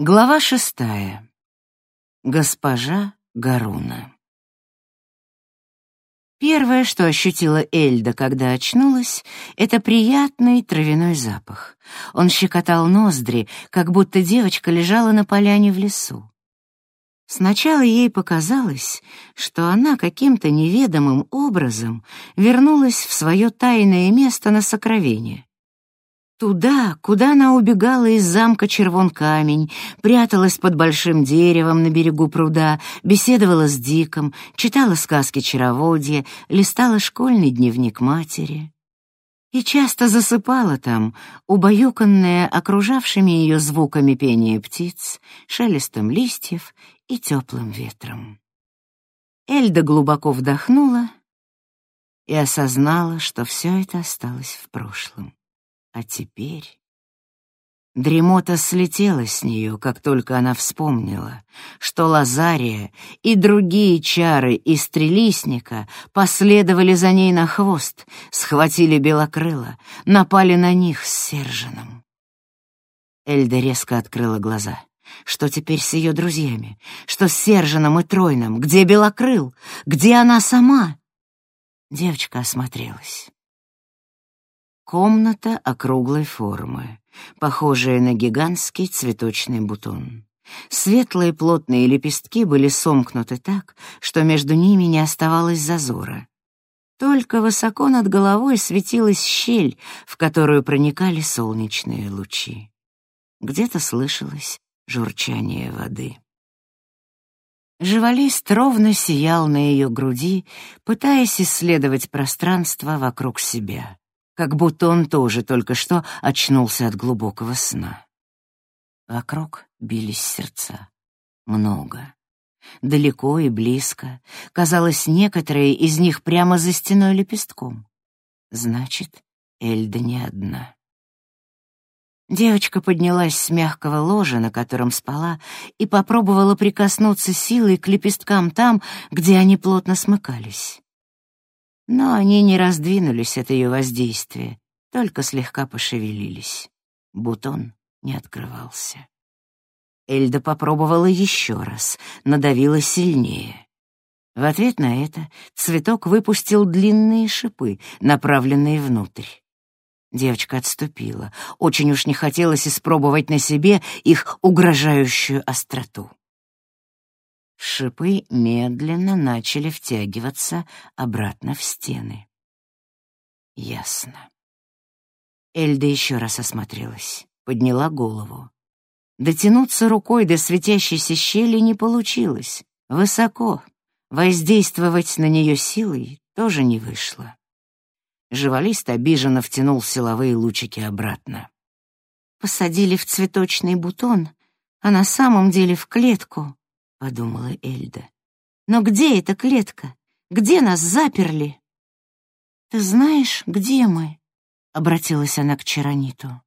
Глава шестая. Госпожа Гаруна. Первое, что ощутила Эльда, когда очнулась, это приятный травяной запах. Он щекотал ноздри, как будто девочка лежала на поляне в лесу. Сначала ей показалось, что она каким-то неведомым образом вернулась в свое тайное место на сокровение. Туда, куда она убегала из замка Червон-Камень, пряталась под большим деревом на берегу пруда, беседовала с Диком, читала сказки чароводья, листала школьный дневник матери. И часто засыпала там, убаюканная окружавшими ее звуками пения птиц, шелестом листьев и теплым ветром. Эльда глубоко вдохнула и осознала, что все это осталось в прошлом. А теперь... Дремота слетела с нее, как только она вспомнила, что Лазария и другие чары из трелисника последовали за ней на хвост, схватили белокрыла, напали на них с Сержином. Эльда резко открыла глаза. Что теперь с ее друзьями? Что с Сержином и Тройном? Где белокрыл? Где она сама? Девочка осмотрелась. Комната округлой формы, похожая на гигантский цветочный бутон. Светлые плотные лепестки были сомкнуты так, что между ними не оставалось зазора. Только высоко над головой светилась щель, в которую проникали солнечные лучи. Где-то слышалось журчание воды. Живалист ровно сиял на ее груди, пытаясь исследовать пространство вокруг себя как будто он тоже только что очнулся от глубокого сна. Вокруг бились сердца. Много. Далеко и близко. Казалось, некоторые из них прямо за стеной лепестком. Значит, Эльда не одна. Девочка поднялась с мягкого ложа, на котором спала, и попробовала прикоснуться силой к лепесткам там, где они плотно смыкались. Но они не раздвинулись от ее воздействия, только слегка пошевелились. Бутон не открывался. Эльда попробовала еще раз, надавила сильнее. В ответ на это цветок выпустил длинные шипы, направленные внутрь. Девочка отступила. Очень уж не хотелось испробовать на себе их угрожающую остроту. Шипы медленно начали втягиваться обратно в стены. Ясно. Эльда еще раз осмотрелась, подняла голову. Дотянуться рукой до светящейся щели не получилось. Высоко. Воздействовать на нее силой тоже не вышло. Живалист обиженно втянул силовые лучики обратно. Посадили в цветочный бутон, а на самом деле в клетку, — подумала Эльда. «Но где эта клетка? Где нас заперли?» «Ты знаешь, где мы?» — обратилась она к Чарониту.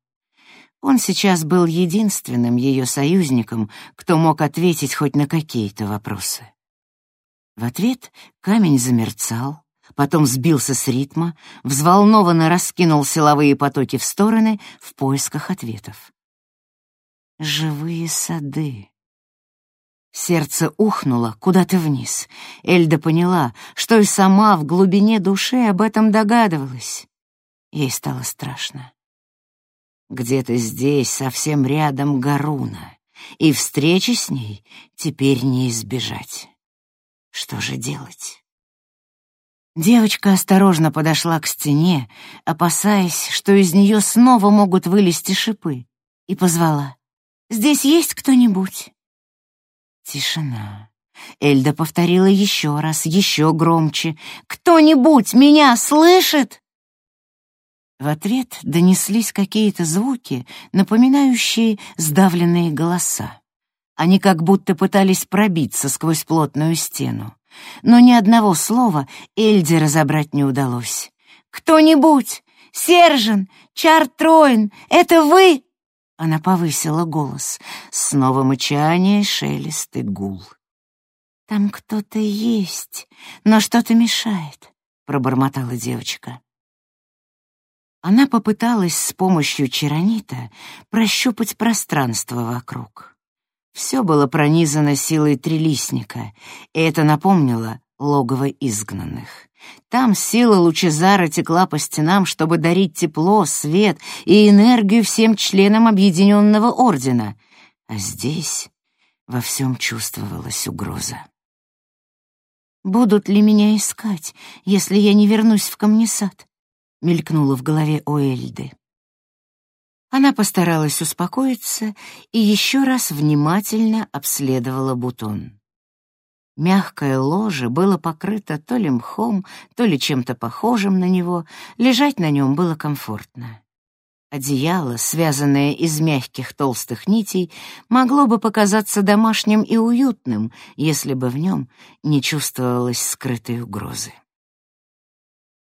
Он сейчас был единственным ее союзником, кто мог ответить хоть на какие-то вопросы. В ответ камень замерцал, потом сбился с ритма, взволнованно раскинул силовые потоки в стороны в поисках ответов. «Живые сады», Сердце ухнуло куда-то вниз. Эльда поняла, что и сама в глубине души об этом догадывалась. Ей стало страшно. Где-то здесь, совсем рядом, Гаруна, и встречи с ней теперь не избежать. Что же делать? Девочка осторожно подошла к стене, опасаясь, что из нее снова могут вылезти шипы, и позвала. «Здесь есть кто-нибудь?» Тишина. Эльда повторила еще раз, еще громче. «Кто-нибудь меня слышит?» В ответ донеслись какие-то звуки, напоминающие сдавленные голоса. Они как будто пытались пробиться сквозь плотную стену. Но ни одного слова Эльде разобрать не удалось. «Кто-нибудь! Сержен! Чартроин! Это вы?» Она повысила голос. Снова мычание, шелест и гул. «Там кто-то есть, но что-то мешает», — пробормотала девочка. Она попыталась с помощью чаронита прощупать пространство вокруг. Все было пронизано силой трилистника, и это напомнило логово изгнанных. Там сила Лучезара текла по стенам, чтобы дарить тепло, свет и энергию всем членам объединенного ордена. А здесь во всем чувствовалась угроза. «Будут ли меня искать, если я не вернусь в камнесад?» — мелькнуло в голове у Эльды. Она постаралась успокоиться и еще раз внимательно обследовала бутон. Мягкое ложе было покрыто то ли мхом, то ли чем-то похожим на него, лежать на нем было комфортно. Одеяло, связанное из мягких толстых нитей, могло бы показаться домашним и уютным, если бы в нем не чувствовалось скрытой угрозы.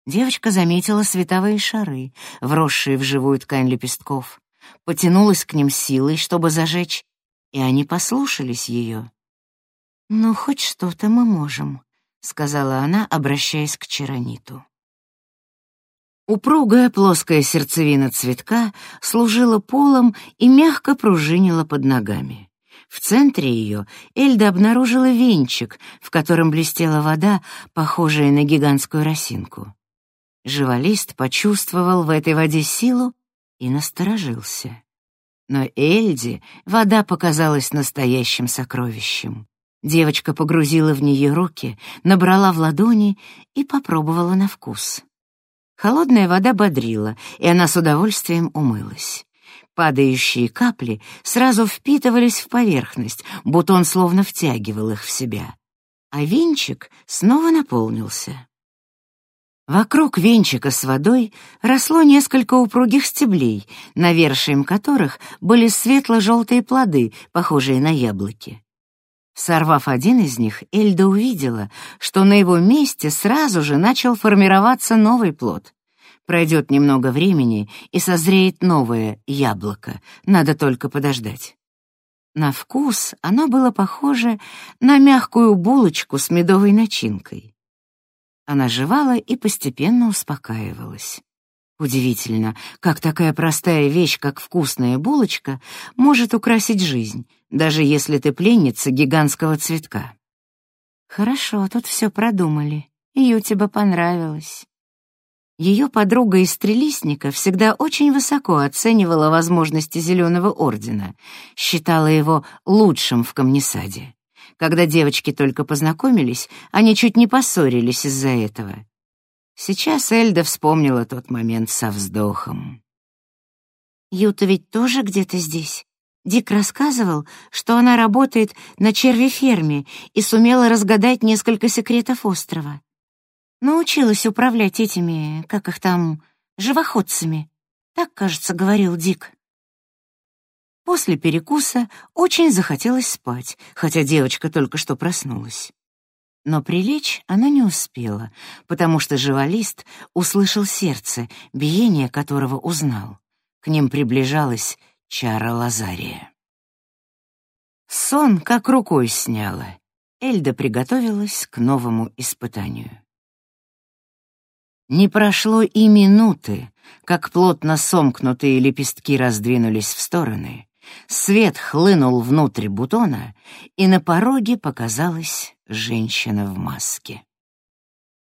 Девочка заметила световые шары, вросшие в живую ткань лепестков, потянулась к ним силой, чтобы зажечь, и они послушались ее. «Ну, хоть что-то мы можем», — сказала она, обращаясь к Чарониту. Упругая плоская сердцевина цветка служила полом и мягко пружинила под ногами. В центре ее Эльда обнаружила венчик, в котором блестела вода, похожая на гигантскую росинку. Живалист почувствовал в этой воде силу и насторожился. Но Эльде вода показалась настоящим сокровищем. Девочка погрузила в нее руки, набрала в ладони и попробовала на вкус. Холодная вода бодрила, и она с удовольствием умылась. Падающие капли сразу впитывались в поверхность, бутон словно втягивал их в себя. А венчик снова наполнился. Вокруг венчика с водой росло несколько упругих стеблей, навершием которых были светло-желтые плоды, похожие на яблоки. Сорвав один из них, Эльда увидела, что на его месте сразу же начал формироваться новый плод. Пройдет немного времени, и созреет новое яблоко, надо только подождать. На вкус оно было похоже на мягкую булочку с медовой начинкой. Она жевала и постепенно успокаивалась. Удивительно, как такая простая вещь, как вкусная булочка, может украсить жизнь, даже если ты пленница гигантского цветка. Хорошо, тут все продумали. Ю тебе понравилось. Ее подруга из Трелисника всегда очень высоко оценивала возможности Зеленого Ордена, считала его лучшим в Камнесаде. Когда девочки только познакомились, они чуть не поссорились из-за этого. Сейчас Эльда вспомнила тот момент со вздохом. «Юта ведь тоже где-то здесь?» Дик рассказывал, что она работает на червеферме и сумела разгадать несколько секретов острова. Научилась управлять этими, как их там, живоходцами. Так, кажется, говорил Дик. После перекуса очень захотелось спать, хотя девочка только что проснулась. Но прилечь она не успела, потому что живалист услышал сердце, биение которого узнал. К ним приближалась чара Лазария. Сон как рукой сняла. Эльда приготовилась к новому испытанию. Не прошло и минуты, как плотно сомкнутые лепестки раздвинулись в стороны, свет хлынул внутрь бутона, и на пороге показалась женщина в маске.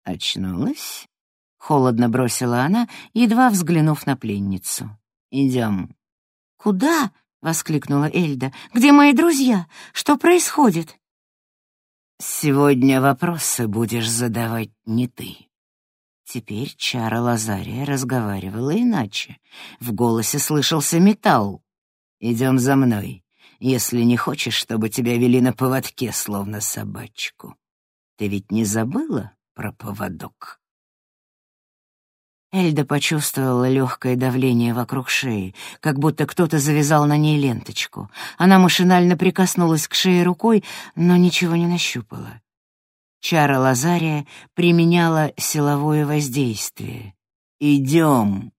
«Очнулась?» — холодно бросила она, едва взглянув на пленницу. «Идем». «Куда?» — воскликнула Эльда. «Где мои друзья? Что происходит?» «Сегодня вопросы будешь задавать не ты». Теперь чара Лазария разговаривала иначе. В голосе слышался металл. «Идем за мной, если не хочешь, чтобы тебя вели на поводке, словно собачку. Ты ведь не забыла про поводок?» Эльда почувствовала легкое давление вокруг шеи, как будто кто-то завязал на ней ленточку. Она машинально прикоснулась к шее рукой, но ничего не нащупала. Чара Лазария применяла силовое воздействие. «Идем!»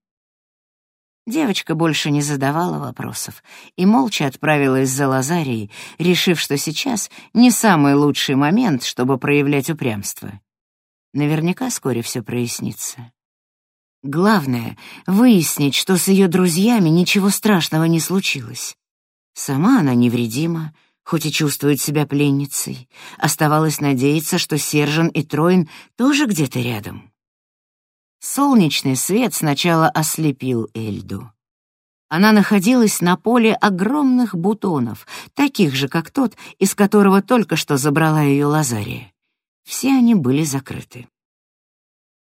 Девочка больше не задавала вопросов и молча отправилась за Лазарией, решив, что сейчас не самый лучший момент, чтобы проявлять упрямство. Наверняка вскоре все прояснится. Главное — выяснить, что с ее друзьями ничего страшного не случилось. Сама она невредима, хоть и чувствует себя пленницей. Оставалось надеяться, что Сержан и Троин тоже где-то рядом. Солнечный свет сначала ослепил Эльду. Она находилась на поле огромных бутонов, таких же, как тот, из которого только что забрала ее Лазария. Все они были закрыты.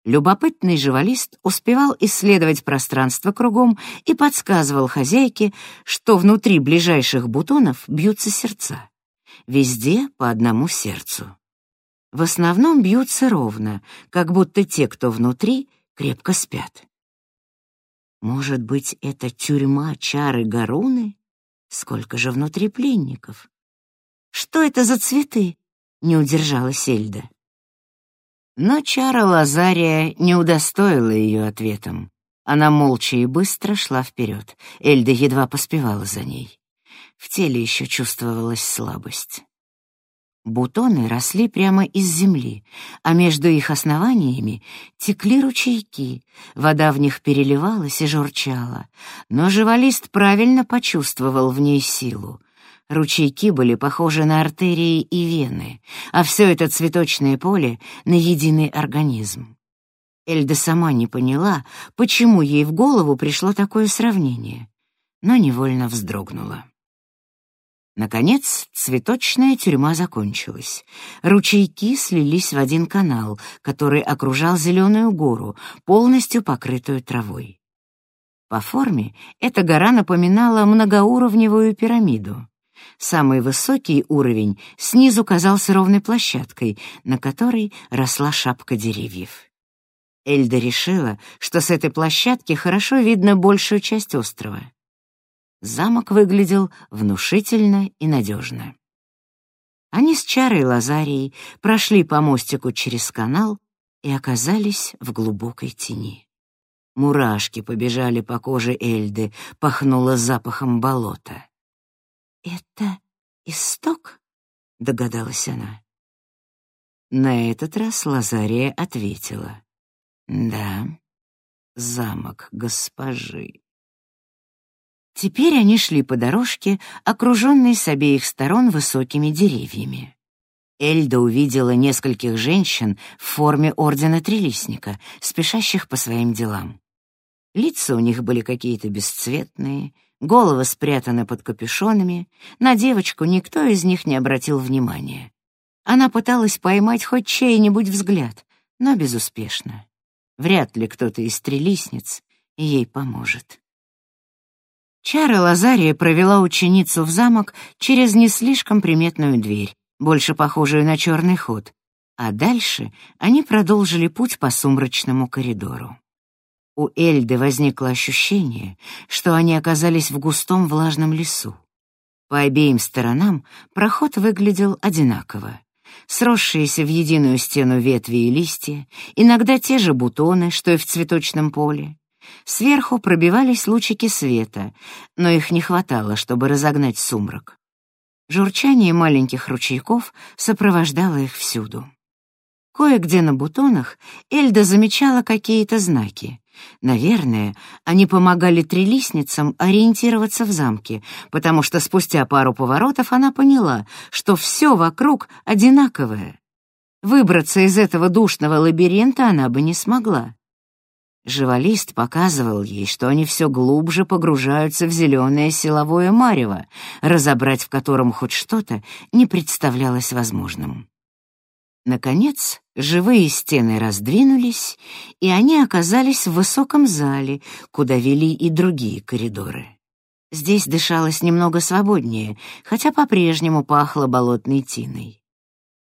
Любопытный живалист успевал исследовать пространство кругом и подсказывал хозяйке, что внутри ближайших бутонов бьются сердца. Везде по одному сердцу. В основном бьются ровно, как будто те, кто внутри, крепко спят. Может быть, это тюрьма чары Гаруны? Сколько же внутри пленников? Что это за цветы? Не удержалась Эльда. Но чара Лазария не удостоила ее ответом. Она молча и быстро шла вперед. Эльда едва поспевала за ней. В теле еще чувствовалась слабость. Бутоны росли прямо из земли, а между их основаниями текли ручейки, вода в них переливалась и журчала. Но живалист правильно почувствовал в ней силу. Ручейки были похожи на артерии и вены, а все это цветочное поле — на единый организм. Эльда сама не поняла, почему ей в голову пришло такое сравнение, но невольно вздрогнула. Наконец, цветочная тюрьма закончилась. Ручейки слились в один канал, который окружал зеленую гору, полностью покрытую травой. По форме эта гора напоминала многоуровневую пирамиду. Самый высокий уровень снизу казался ровной площадкой, на которой росла шапка деревьев. Эльда решила, что с этой площадки хорошо видно большую часть острова. Замок выглядел внушительно и надежно. Они с Чарой Лазарией прошли по мостику через канал и оказались в глубокой тени. Мурашки побежали по коже Эльды, пахнуло запахом болота. «Это исток?» — догадалась она. На этот раз Лазария ответила. «Да, замок госпожи». Теперь они шли по дорожке, окруженной с обеих сторон высокими деревьями. Эльда увидела нескольких женщин в форме ордена Трелисника, спешащих по своим делам. Лица у них были какие-то бесцветные, головы спрятаны под капюшонами, на девочку никто из них не обратил внимания. Она пыталась поймать хоть чей-нибудь взгляд, но безуспешно. Вряд ли кто-то из трелисниц ей поможет. Чара Лазария провела ученицу в замок через не слишком приметную дверь, больше похожую на черный ход, а дальше они продолжили путь по сумрачному коридору. У Эльды возникло ощущение, что они оказались в густом влажном лесу. По обеим сторонам проход выглядел одинаково. Сросшиеся в единую стену ветви и листья, иногда те же бутоны, что и в цветочном поле. Сверху пробивались лучики света, но их не хватало, чтобы разогнать сумрак. Журчание маленьких ручейков сопровождало их всюду. Кое-где на бутонах Эльда замечала какие-то знаки. Наверное, они помогали трелисницам ориентироваться в замке, потому что спустя пару поворотов она поняла, что все вокруг одинаковое. Выбраться из этого душного лабиринта она бы не смогла. Живалист показывал ей, что они все глубже погружаются в зеленое силовое марево, разобрать в котором хоть что-то не представлялось возможным. Наконец, живые стены раздвинулись, и они оказались в высоком зале, куда вели и другие коридоры. Здесь дышалось немного свободнее, хотя по-прежнему пахло болотной тиной.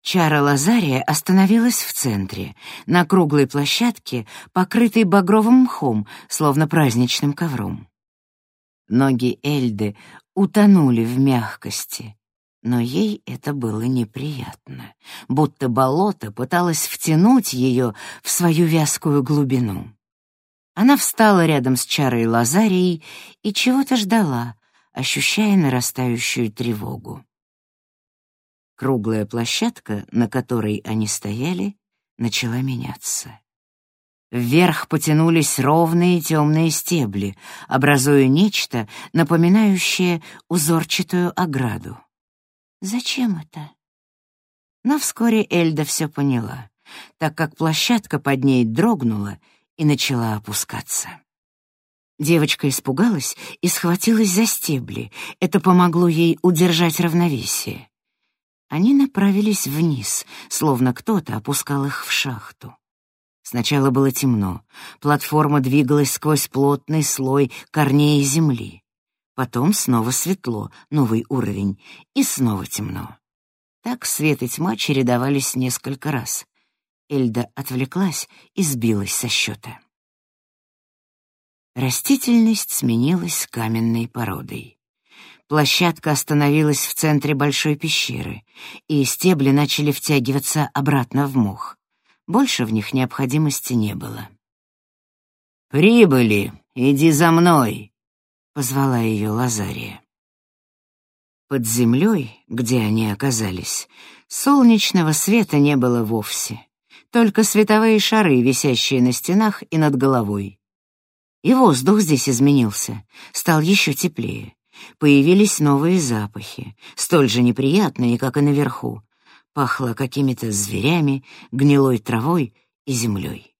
Чара Лазария остановилась в центре, на круглой площадке, покрытой багровым мхом, словно праздничным ковром. Ноги Эльды утонули в мягкости, но ей это было неприятно, будто болото пыталось втянуть ее в свою вязкую глубину. Она встала рядом с Чарой Лазарией и чего-то ждала, ощущая нарастающую тревогу. Круглая площадка, на которой они стояли, начала меняться. Вверх потянулись ровные темные стебли, образуя нечто, напоминающее узорчатую ограду. Зачем это? Но вскоре Эльда все поняла, так как площадка под ней дрогнула и начала опускаться. Девочка испугалась и схватилась за стебли. Это помогло ей удержать равновесие. Они направились вниз, словно кто-то опускал их в шахту. Сначала было темно. Платформа двигалась сквозь плотный слой корней земли. Потом снова светло, новый уровень, и снова темно. Так свет и тьма чередовались несколько раз. Эльда отвлеклась и сбилась со счета. Растительность сменилась каменной породой. Площадка остановилась в центре большой пещеры, и стебли начали втягиваться обратно в мох. Больше в них необходимости не было. «Прибыли! Иди за мной!» — позвала ее Лазария. Под землей, где они оказались, солнечного света не было вовсе, только световые шары, висящие на стенах и над головой. И воздух здесь изменился, стал еще теплее. Появились новые запахи, столь же неприятные, как и наверху. Пахло какими-то зверями, гнилой травой и землей.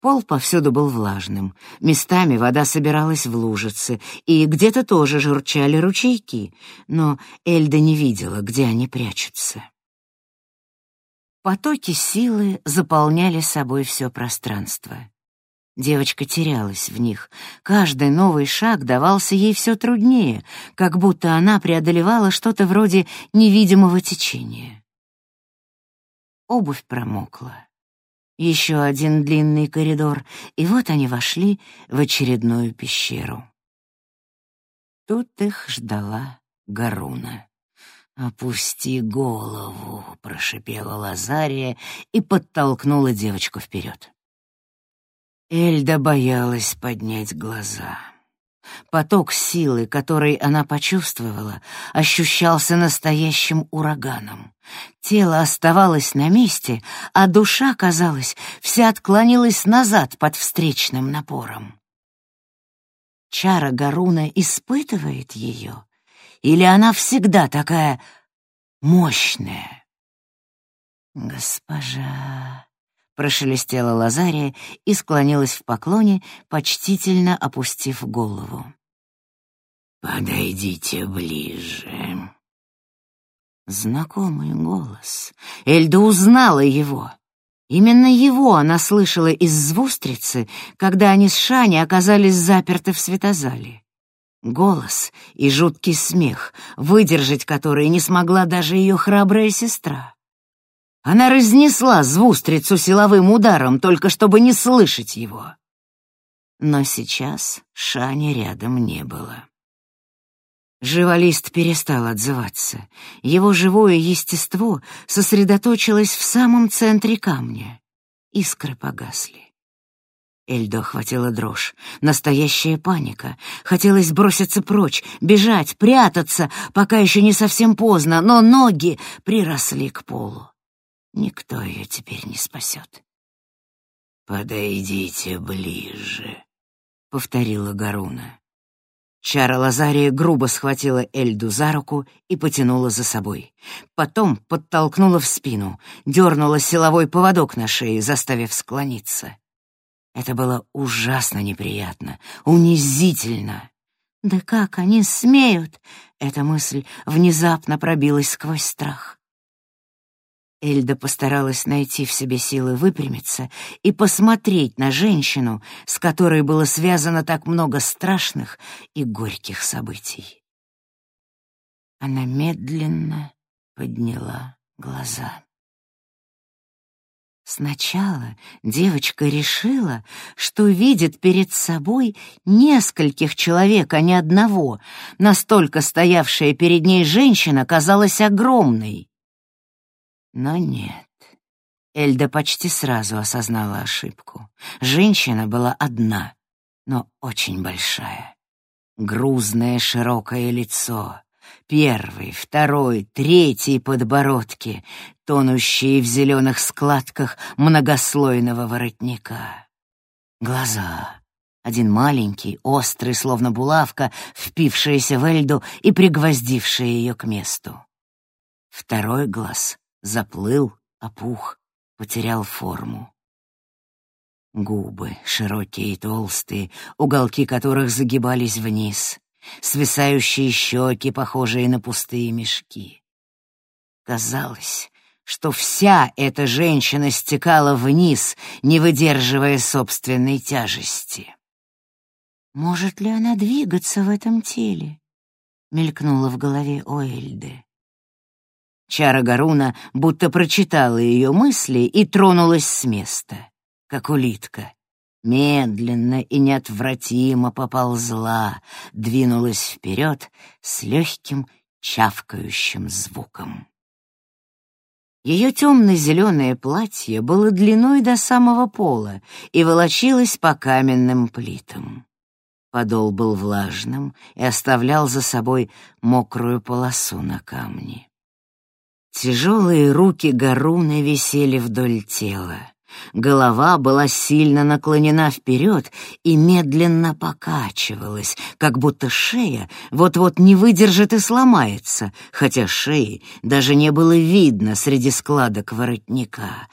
Пол повсюду был влажным, местами вода собиралась в лужицы, и где-то тоже журчали ручейки, но Эльда не видела, где они прячутся. Потоки силы заполняли собой все пространство. Девочка терялась в них. Каждый новый шаг давался ей все труднее, как будто она преодолевала что-то вроде невидимого течения. Обувь промокла. Еще один длинный коридор, и вот они вошли в очередную пещеру. Тут их ждала Гаруна. «Опусти голову», — прошипела Лазария и подтолкнула девочку вперед. Эльда боялась поднять глаза. Поток силы, который она почувствовала, ощущался настоящим ураганом. Тело оставалось на месте, а душа, казалось, вся отклонилась назад под встречным напором. Чара Гаруна испытывает ее? Или она всегда такая мощная? «Госпожа», прошелестела Лазария и склонилась в поклоне, почтительно опустив голову. «Подойдите ближе». Знакомый голос. Эльда узнала его. Именно его она слышала из звустрицы, когда они с Шани оказались заперты в светозале. Голос и жуткий смех, выдержать который не смогла даже ее храбрая сестра. Она разнесла звустрицу силовым ударом, только чтобы не слышать его. Но сейчас Шани рядом не было. Живолист перестал отзываться. Его живое естество сосредоточилось в самом центре камня. Искры погасли. Эльдо охватила дрожь, настоящая паника. Хотелось броситься прочь, бежать, прятаться, пока еще не совсем поздно, но ноги приросли к полу. Никто ее теперь не спасет. «Подойдите ближе», — повторила Гаруна. Чара Лазария грубо схватила Эльду за руку и потянула за собой. Потом подтолкнула в спину, дернула силовой поводок на шее, заставив склониться. Это было ужасно неприятно, унизительно. «Да как они смеют?» Эта мысль внезапно пробилась сквозь страх. Эльда постаралась найти в себе силы выпрямиться и посмотреть на женщину, с которой было связано так много страшных и горьких событий. Она медленно подняла глаза. Сначала девочка решила, что видит перед собой нескольких человек, а не одного. Настолько стоявшая перед ней женщина казалась огромной. Но нет. Эльда почти сразу осознала ошибку. Женщина была одна, но очень большая. Грузное широкое лицо, первый, второй, третий подбородки, тонущие в зеленых складках многослойного воротника. Глаза. Один маленький, острый, словно булавка, впившаяся в Эльду и пригвоздившая ее к месту. Второй глаз заплыл, опух, потерял форму. Губы, широкие и толстые, уголки которых загибались вниз, свисающие щеки, похожие на пустые мешки. Казалось, что вся эта женщина стекала вниз, не выдерживая собственной тяжести. «Может ли она двигаться в этом теле?» — мелькнула в голове Оэльды. Чара Гаруна будто прочитала ее мысли и тронулась с места, как улитка. Медленно и неотвратимо поползла, двинулась вперед с легким чавкающим звуком. Ее темно-зеленое платье было длиной до самого пола и волочилось по каменным плитам. Подол был влажным и оставлял за собой мокрую полосу на камне. Тяжелые руки Гаруны висели вдоль тела. Голова была сильно наклонена вперед и медленно покачивалась, как будто шея вот-вот не выдержит и сломается, хотя шеи даже не было видно среди складок воротника.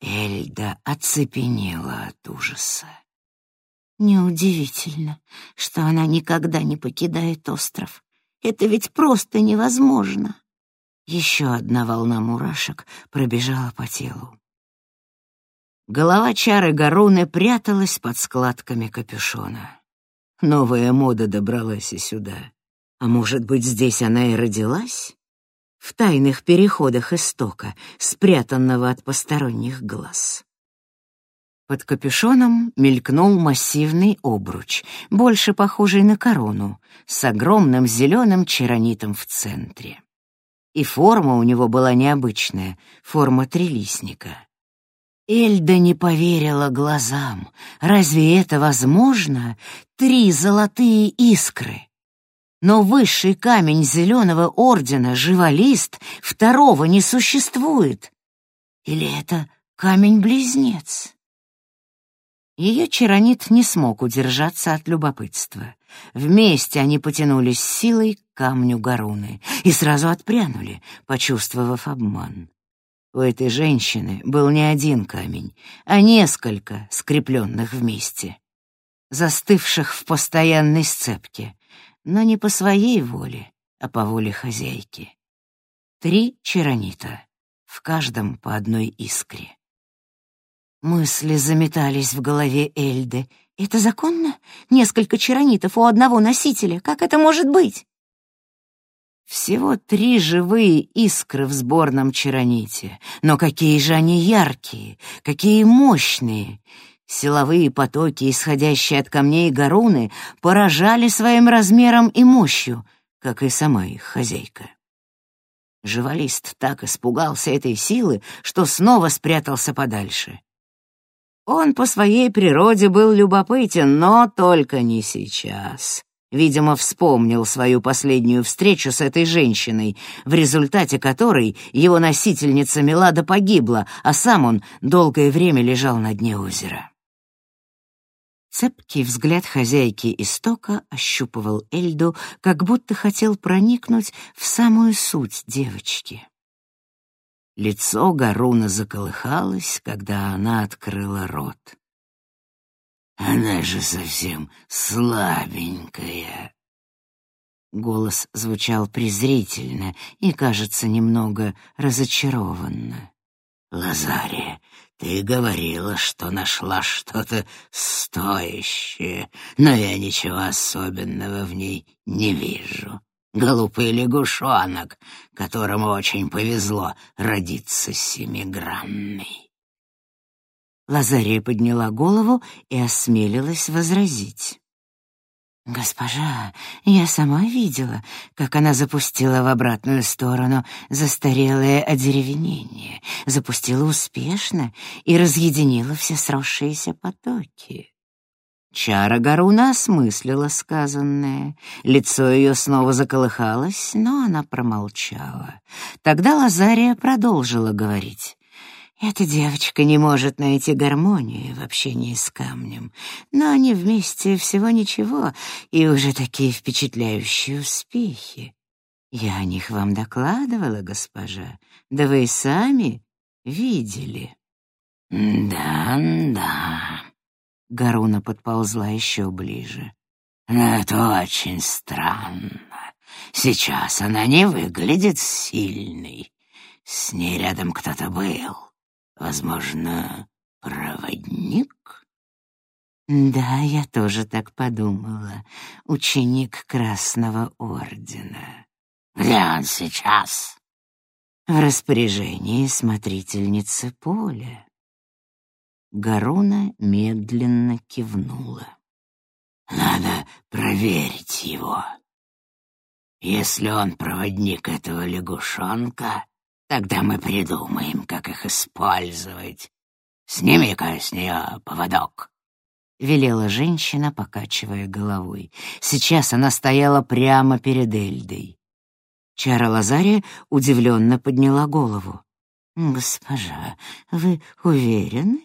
Эльда оцепенела от ужаса. Неудивительно, что она никогда не покидает остров. Это ведь просто невозможно. Еще одна волна мурашек пробежала по телу. Голова Чары Гаруны пряталась под складками капюшона. Новая мода добралась и сюда. А может быть, здесь она и родилась? В тайных переходах истока, спрятанного от посторонних глаз. Под капюшоном мелькнул массивный обруч, больше похожий на корону, с огромным зеленым черонитом в центре. И форма у него была необычная, форма трилистника. Эльда не поверила глазам. Разве это возможно? Три золотые искры. Но высший камень зеленого ордена, живолист, второго не существует. Или это камень-близнец? Ее чаронит не смог удержаться от любопытства. Вместе они потянулись силой камню Гаруны и сразу отпрянули, почувствовав обман. У этой женщины был не один камень, а несколько скрепленных вместе, застывших в постоянной сцепке, но не по своей воле, а по воле хозяйки. Три черонита, в каждом по одной искре. Мысли заметались в голове Эльды. «Это законно? Несколько черонитов у одного носителя? Как это может быть?» Всего три живые искры в сборном чароните, но какие же они яркие, какие мощные! Силовые потоки, исходящие от камней Гаруны, поражали своим размером и мощью, как и сама их хозяйка. Живалист так испугался этой силы, что снова спрятался подальше. Он по своей природе был любопытен, но только не сейчас. Видимо, вспомнил свою последнюю встречу с этой женщиной, в результате которой его носительница Мелада погибла, а сам он долгое время лежал на дне озера. Цепкий взгляд хозяйки истока ощупывал Эльду, как будто хотел проникнуть в самую суть девочки. Лицо Гаруна заколыхалось, когда она открыла рот. Она же совсем слабенькая. Голос звучал презрительно и, кажется, немного разочарованно. Лазария, ты говорила, что нашла что-то стоящее, но я ничего особенного в ней не вижу. Глупый лягушонок, которому очень повезло родиться семигранной. Лазария подняла голову и осмелилась возразить. «Госпожа, я сама видела, как она запустила в обратную сторону застарелое одеревенение, запустила успешно и разъединила все сросшиеся потоки». Чара Гаруна осмыслила сказанное. Лицо ее снова заколыхалось, но она промолчала. Тогда Лазария продолжила говорить. Эта девочка не может найти гармонию в общении с камнем, но они вместе всего ничего, и уже такие впечатляющие успехи. Я о них вам докладывала, госпожа. Да вы и сами видели. Да, да. Гаруна подползла еще ближе. Но это очень странно. Сейчас она не выглядит сильной. С ней рядом кто-то был. Возможно, проводник? Да, я тоже так подумала. Ученик Красного Ордена. Где он сейчас? В распоряжении смотрительницы поля. Гаруна медленно кивнула. Надо проверить его. Если он проводник этого лягушонка, тогда мы придумаем, как их использовать. Сними-ка с нее поводок. — велела женщина, покачивая головой. Сейчас она стояла прямо перед Эльдой. Чара Лазария удивленно подняла голову. «Госпожа, вы уверены?»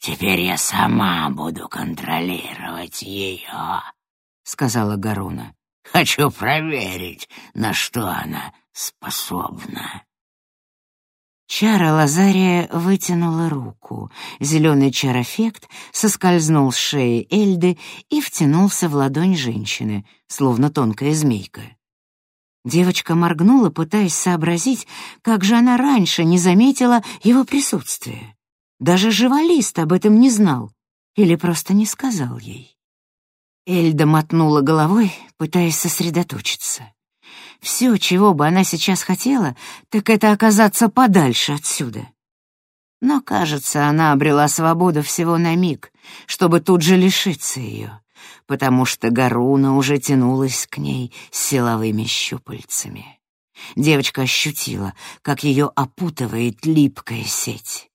«Теперь я сама буду контролировать ее», — сказала Гаруна. «Хочу проверить, на что она способна». Чара Лазария вытянула руку. Зеленый чарофект соскользнул с шеи Эльды и втянулся в ладонь женщины, словно тонкая змейка. Девочка моргнула, пытаясь сообразить, как же она раньше не заметила его присутствия. Даже живалист об этом не знал или просто не сказал ей. Эльда мотнула головой, пытаясь сосредоточиться. Все, чего бы она сейчас хотела, так это оказаться подальше отсюда. Но, кажется, она обрела свободу всего на миг, чтобы тут же лишиться ее потому что Гаруна уже тянулась к ней силовыми щупальцами. Девочка ощутила, как ее опутывает липкая сеть.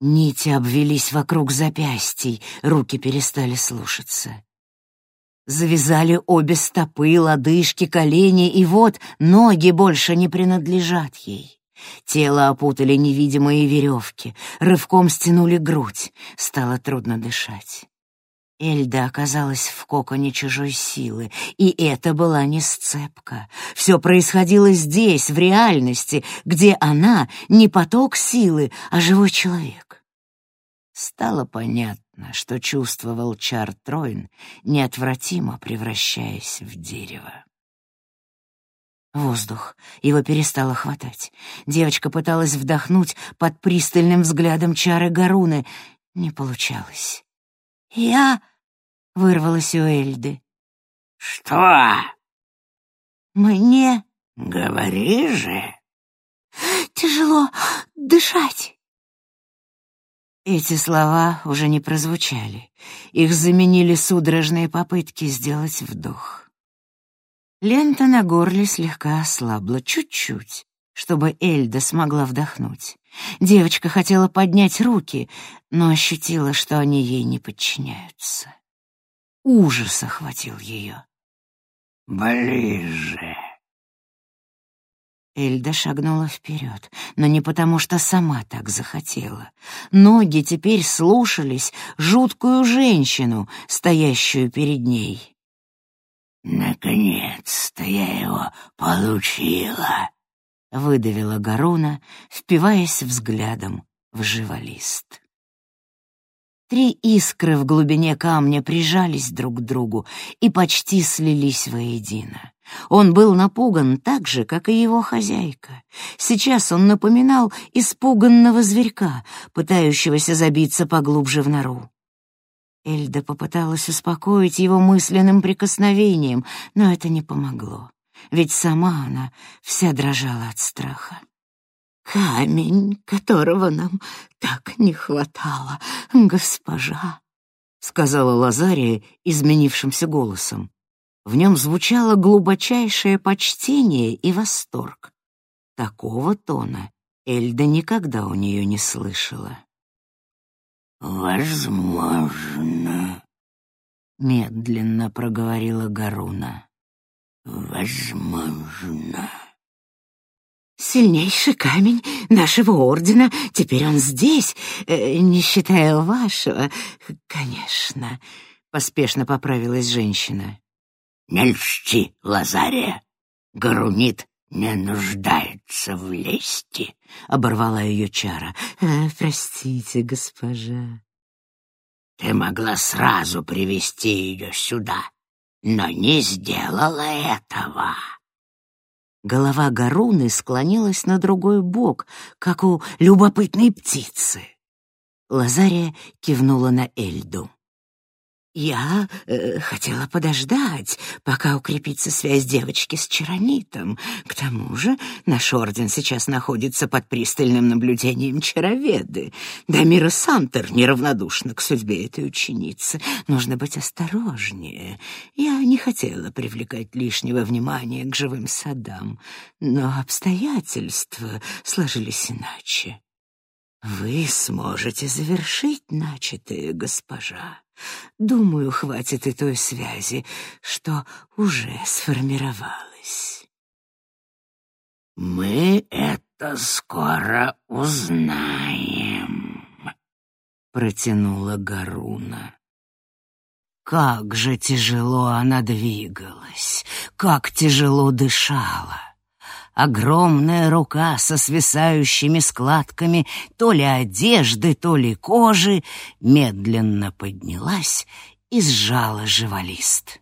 Нити обвелись вокруг запястий, руки перестали слушаться. Завязали обе стопы, лодыжки, колени, и вот ноги больше не принадлежат ей. Тело опутали невидимые веревки, рывком стянули грудь, стало трудно дышать. Эльда оказалась в коконе чужой силы, и это была не сцепка. Все происходило здесь, в реальности, где она не поток силы, а живой человек. Стало понятно, что чувствовал Чар Троин, неотвратимо превращаясь в дерево. Воздух. Его перестало хватать. Девочка пыталась вдохнуть под пристальным взглядом Чары Гаруны. Не получалось. «Я...» — вырвалось у Эльды. «Что?» «Мне...» «Говори же!» «Тяжело дышать!» Эти слова уже не прозвучали. Их заменили судорожные попытки сделать вдох. Лента на горле слегка ослабла, чуть-чуть, чтобы Эльда смогла вдохнуть. Девочка хотела поднять руки, но ощутила, что они ей не подчиняются. Ужас охватил ее. «Ближе!» Эльда шагнула вперед, но не потому, что сама так захотела. Ноги теперь слушались жуткую женщину, стоящую перед ней. «Наконец-то я его получила!» — выдавила Гаруна, впиваясь взглядом в живолист. Три искры в глубине камня прижались друг к другу и почти слились воедино. Он был напуган так же, как и его хозяйка. Сейчас он напоминал испуганного зверька, пытающегося забиться поглубже в нору. Эльда попыталась успокоить его мысленным прикосновением, но это не помогло, ведь сама она вся дрожала от страха. «Камень, которого нам так не хватало, госпожа», — сказала Лазария изменившимся голосом. В нем звучало глубочайшее почтение и восторг. Такого тона Эльда никогда у нее не слышала. «Возможно», — медленно проговорила Гаруна. «Возможно». Сильнейший камень нашего ордена. Теперь он здесь, э, не считая вашего, конечно. Поспешно поправилась женщина. Не льсти, Лазария. Гарунит не нуждается в лести, — оборвала ее чара. «Э, «Простите, госпожа». «Ты могла сразу привести ее сюда, но не сделала этого». Голова Гаруны склонилась на другой бок, как у любопытной птицы. Лазария кивнула на Эльду. «Я э, хотела подождать, пока укрепится связь девочки с Чаронитом. К тому же наш орден сейчас находится под пристальным наблюдением чароведы. Дамира Сантер неравнодушна к судьбе этой ученицы. Нужно быть осторожнее. Я не хотела привлекать лишнего внимания к живым садам, но обстоятельства сложились иначе. Вы сможете завершить начатое, госпожа. Думаю, хватит и той связи, что уже сформировалась. «Мы это скоро узнаем», — протянула Гаруна. Как же тяжело она двигалась, как тяжело дышала. Огромная рука со свисающими складками то ли одежды, то ли кожи медленно поднялась и сжала живолист.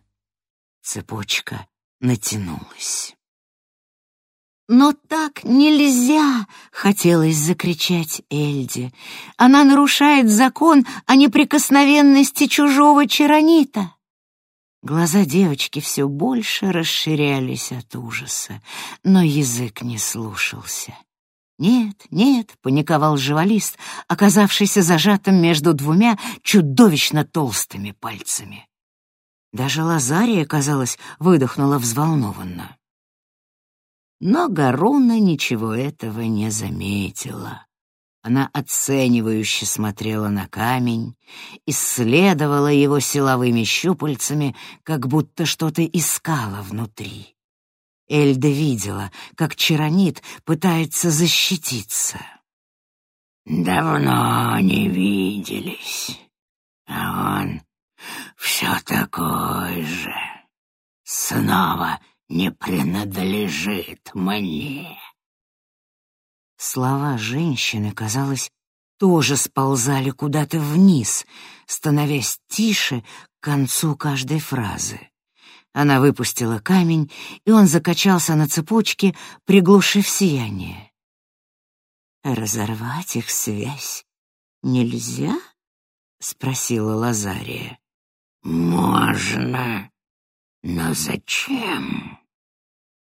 Цепочка натянулась. «Но так нельзя!» — хотелось закричать Эльде. «Она нарушает закон о неприкосновенности чужого чаронита!» Глаза девочки все больше расширялись от ужаса, но язык не слушался. «Нет, нет», — паниковал живалист, оказавшийся зажатым между двумя чудовищно толстыми пальцами. Даже Лазария, казалось, выдохнула взволнованно. Но Гаруна ничего этого не заметила. Она оценивающе смотрела на камень, исследовала его силовыми щупальцами, как будто что-то искала внутри. Эльда видела, как Чаронит пытается защититься. «Давно не виделись, а он все такой же. Снова не принадлежит мне». Слова женщины, казалось, тоже сползали куда-то вниз, становясь тише к концу каждой фразы. Она выпустила камень, и он закачался на цепочке, приглушив сияние. «Разорвать их связь нельзя?» — спросила Лазария. «Можно, но зачем?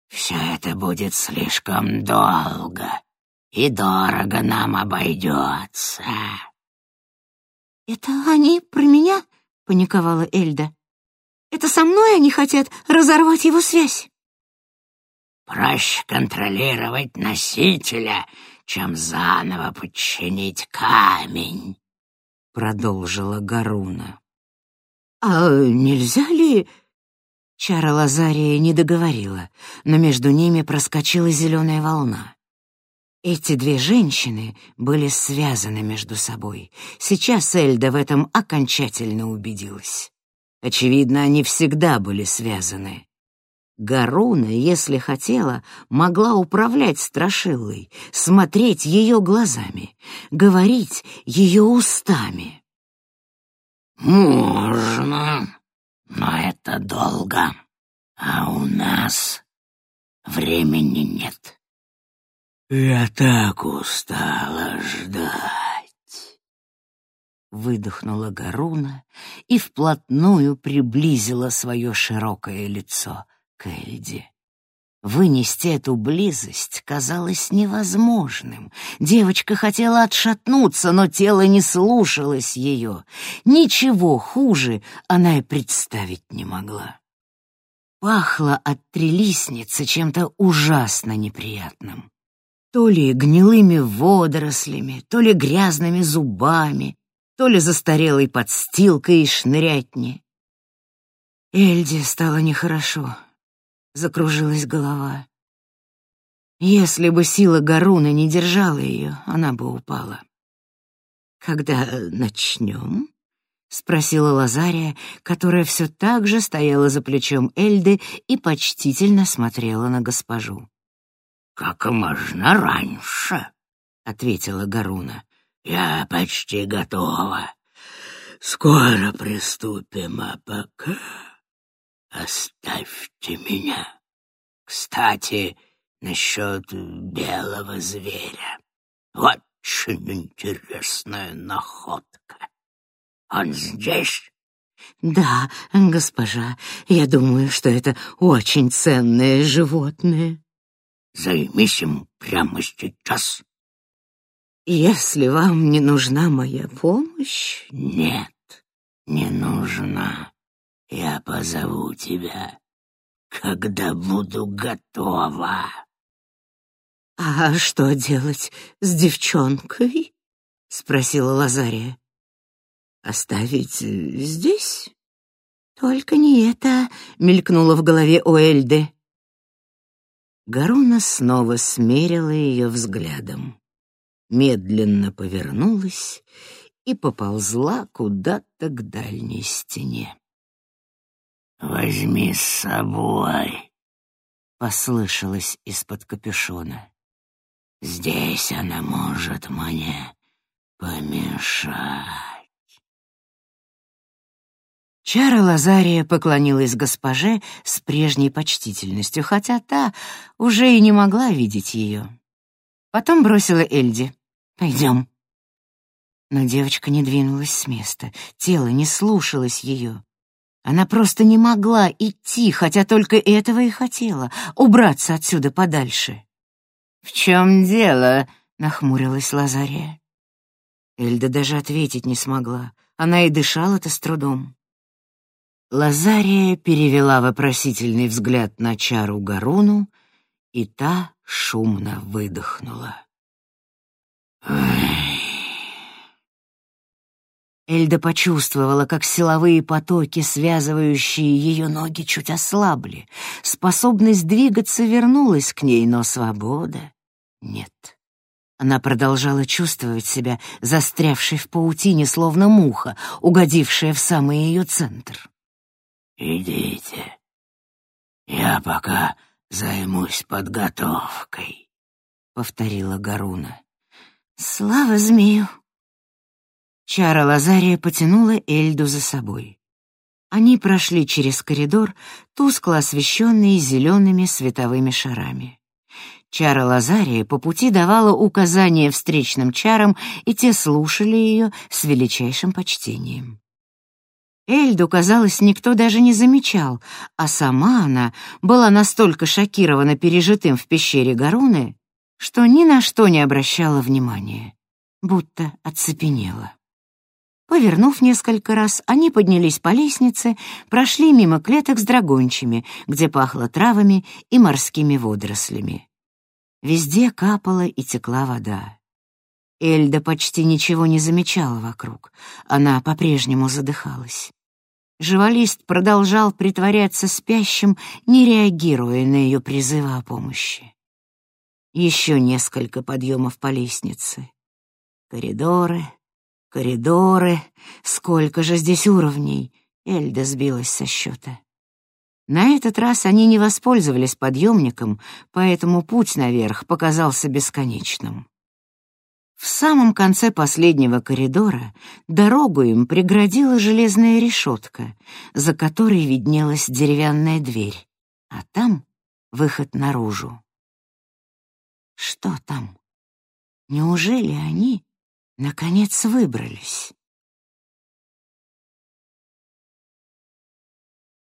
Все это будет слишком долго и дорого нам обойдется». «Это они про меня?» — паниковала Эльда. «Это со мной они хотят разорвать его связь?» «Проще контролировать носителя, чем заново подчинить камень», — продолжила Гаруна. «А нельзя ли...» Чара Лазария не договорила, но между ними проскочила зеленая волна. Эти две женщины были связаны между собой. Сейчас Эльда в этом окончательно убедилась. Очевидно, они всегда были связаны. Гаруна, если хотела, могла управлять Страшилой, смотреть ее глазами, говорить ее устами. «Можно, но это долго, а у нас времени нет». «Я так устала ждать!» Выдохнула Гаруна и вплотную приблизила свое широкое лицо к Эльде. Вынести эту близость казалось невозможным. Девочка хотела отшатнуться, но тело не слушалось ее. Ничего хуже она и представить не могла. Пахло от трелисницы чем-то ужасно неприятным то ли гнилыми водорослями, то ли грязными зубами, то ли застарелой подстилкой и шнырятни. Эльде стало нехорошо, закружилась голова. Если бы сила Гаруна не держала ее, она бы упала. «Когда начнем?» спросила Лазария, которая все так же стояла за плечом Эльды и почтительно смотрела на госпожу. «Как можно раньше», — ответила Гаруна. «Я почти готова. Скоро приступим, а пока оставьте меня. Кстати, насчет белого зверя. Очень интересная находка. Он здесь?» «Да, госпожа, я думаю, что это очень ценное животное». «Займись им прямо сейчас». «Если вам не нужна моя помощь...» «Нет, не нужна. Я позову тебя, когда буду готова». «А что делать с девчонкой?» — спросила Лазария. Оставить здесь? Только не это, мелькнуло в голове у Эльды. Гаруна снова смерила ее взглядом, медленно повернулась и поползла куда-то к дальней стене. «Возьми с собой», — послышалось из-под капюшона. «Здесь она может мне помешать». Чара Лазария поклонилась госпоже с прежней почтительностью, хотя та уже и не могла видеть ее. Потом бросила Эльди. «Пойдем». Но девочка не двинулась с места, тело не слушалось ее. Она просто не могла идти, хотя только этого и хотела — убраться отсюда подальше. «В чем дело?» — нахмурилась Лазария. Эльда даже ответить не смогла. Она и дышала-то с трудом. Лазария перевела вопросительный взгляд на чару Гаруну, и та шумно выдохнула. Эльда почувствовала, как силовые потоки, связывающие ее ноги, чуть ослабли. Способность двигаться вернулась к ней, но свобода — нет. Она продолжала чувствовать себя застрявшей в паутине, словно муха, угодившая в самый ее центр. «Идите. Я пока займусь подготовкой», — повторила Гаруна. «Слава змею!» Чара Лазария потянула Эльду за собой. Они прошли через коридор, тускло освещенный зелеными световыми шарами. Чара Лазария по пути давала указания встречным чарам, и те слушали ее с величайшим почтением. Эльду, казалось, никто даже не замечал, а сама она была настолько шокирована пережитым в пещере Гаруны, что ни на что не обращала внимания, будто оцепенела. Повернув несколько раз, они поднялись по лестнице, прошли мимо клеток с драгончами, где пахло травами и морскими водорослями. Везде капала и текла вода. Эльда почти ничего не замечала вокруг, она по-прежнему задыхалась. Живалист продолжал притворяться спящим, не реагируя на ее призывы о помощи. Еще несколько подъемов по лестнице. Коридоры, коридоры, сколько же здесь уровней. Эльда сбилась со счета. На этот раз они не воспользовались подъемником, поэтому путь наверх показался бесконечным. В самом конце последнего коридора дорогу им преградила железная решетка, за которой виднелась деревянная дверь, а там выход наружу. Что там? Неужели они, наконец, выбрались?